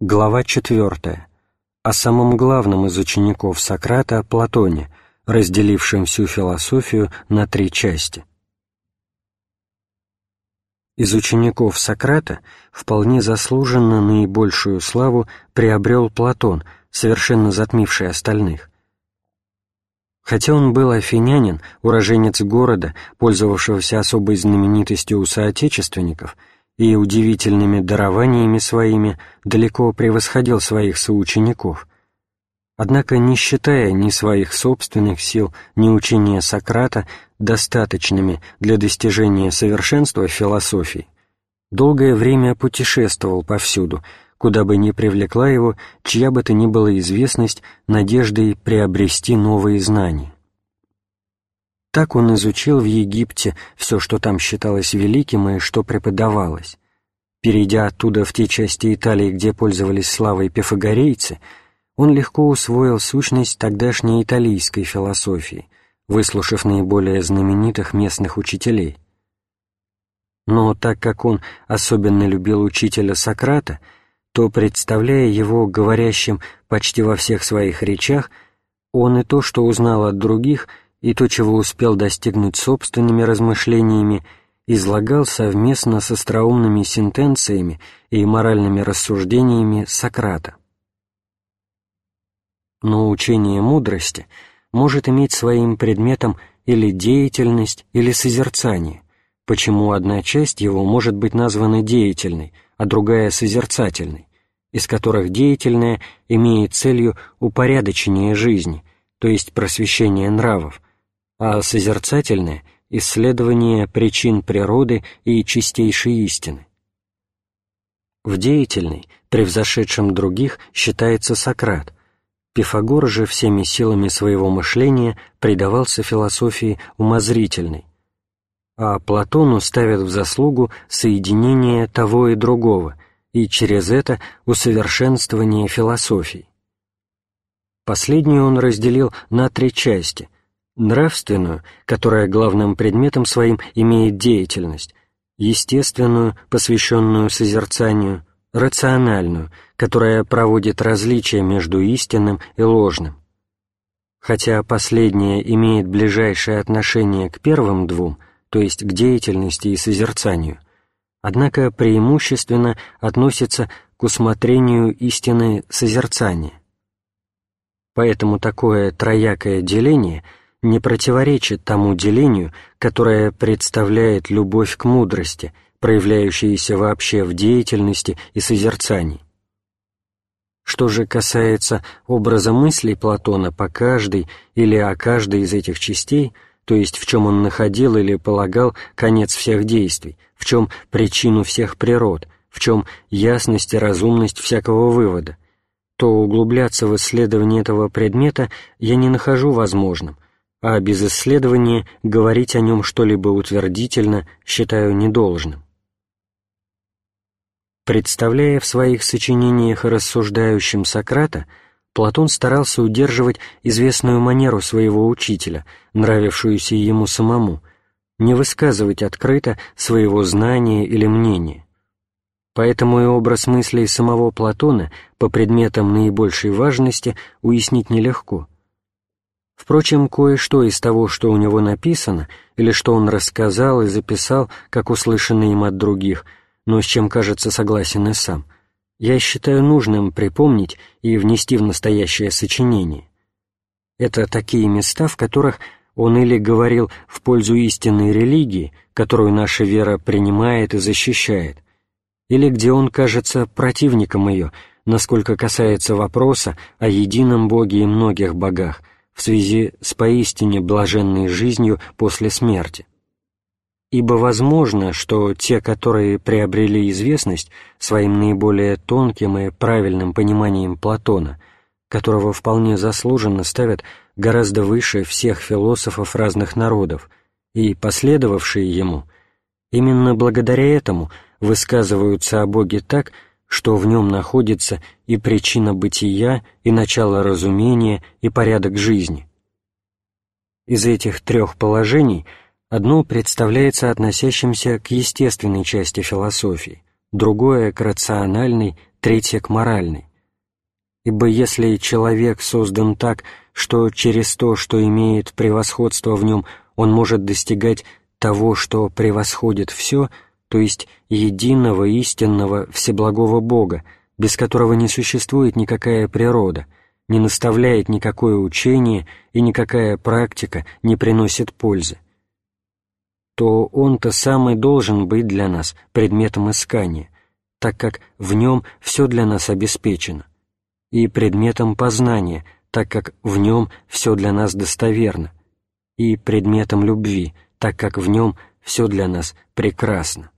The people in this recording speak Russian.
Глава 4. О самом главном из учеников Сократа, Платоне, разделившем всю философию на три части. Из учеников Сократа вполне заслуженно наибольшую славу приобрел Платон, совершенно затмивший остальных. Хотя он был афинянин, уроженец города, пользовавшегося особой знаменитостью у соотечественников – и удивительными дарованиями своими далеко превосходил своих соучеников. Однако, не считая ни своих собственных сил, ни учения Сократа достаточными для достижения совершенства философии, долгое время путешествовал повсюду, куда бы ни привлекла его чья бы то ни была известность надеждой приобрести новые знания. Так он изучил в Египте все, что там считалось великим и что преподавалось. Перейдя оттуда в те части Италии, где пользовались славой пифагорейцы, он легко усвоил сущность тогдашней италийской философии, выслушав наиболее знаменитых местных учителей. Но так как он особенно любил учителя Сократа, то, представляя его говорящим почти во всех своих речах, он и то, что узнал от других – и то, чего успел достигнуть собственными размышлениями, излагал совместно с остроумными сентенциями и моральными рассуждениями Сократа. Но учение мудрости может иметь своим предметом или деятельность, или созерцание, почему одна часть его может быть названа деятельной, а другая — созерцательной, из которых деятельная имеет целью упорядочение жизни, то есть просвещение нравов, а созерцательное — исследование причин природы и чистейшей истины. В деятельной, превзошедшем других, считается Сократ. Пифагор же всеми силами своего мышления предавался философии умозрительной, а Платону ставят в заслугу соединение того и другого, и через это усовершенствование философии. Последнюю он разделил на три части — нравственную, которая главным предметом своим имеет деятельность, естественную, посвященную созерцанию, рациональную, которая проводит различия между истинным и ложным. Хотя последняя имеет ближайшее отношение к первым двум, то есть к деятельности и созерцанию, однако преимущественно относится к усмотрению истины созерцания. Поэтому такое троякое деление – не противоречит тому делению, которое представляет любовь к мудрости, проявляющаяся вообще в деятельности и созерцании. Что же касается образа мыслей Платона по каждой или о каждой из этих частей, то есть в чем он находил или полагал конец всех действий, в чем причину всех природ, в чем ясность и разумность всякого вывода, то углубляться в исследование этого предмета я не нахожу возможным – а без исследования говорить о нем что-либо утвердительно считаю недолжным. Представляя в своих сочинениях рассуждающим Сократа, Платон старался удерживать известную манеру своего учителя, нравившуюся ему самому, не высказывать открыто своего знания или мнения. Поэтому и образ мыслей самого Платона по предметам наибольшей важности уяснить нелегко – Впрочем, кое-что из того, что у него написано, или что он рассказал и записал, как услышанное им от других, но с чем, кажется, согласен и сам, я считаю нужным припомнить и внести в настоящее сочинение. Это такие места, в которых он или говорил в пользу истинной религии, которую наша вера принимает и защищает, или где он кажется противником ее, насколько касается вопроса о едином Боге и многих богах, в связи с поистине блаженной жизнью после смерти. Ибо возможно, что те, которые приобрели известность своим наиболее тонким и правильным пониманием Платона, которого вполне заслуженно ставят гораздо выше всех философов разных народов, и последовавшие ему, именно благодаря этому высказываются о Боге так, что в нем находится и причина бытия, и начало разумения, и порядок жизни. Из этих трех положений одно представляется относящимся к естественной части философии, другое — к рациональной, третья к моральной. Ибо если человек создан так, что через то, что имеет превосходство в нем, он может достигать того, что превосходит все, то есть единого истинного всеблагого Бога, без которого не существует никакая природа, не наставляет никакое учение и никакая практика не приносит пользы, то он-то сам и должен быть для нас предметом искания, так как в нем все для нас обеспечено, и предметом познания, так как в нем все для нас достоверно, и предметом любви, так как в нем все для нас прекрасно.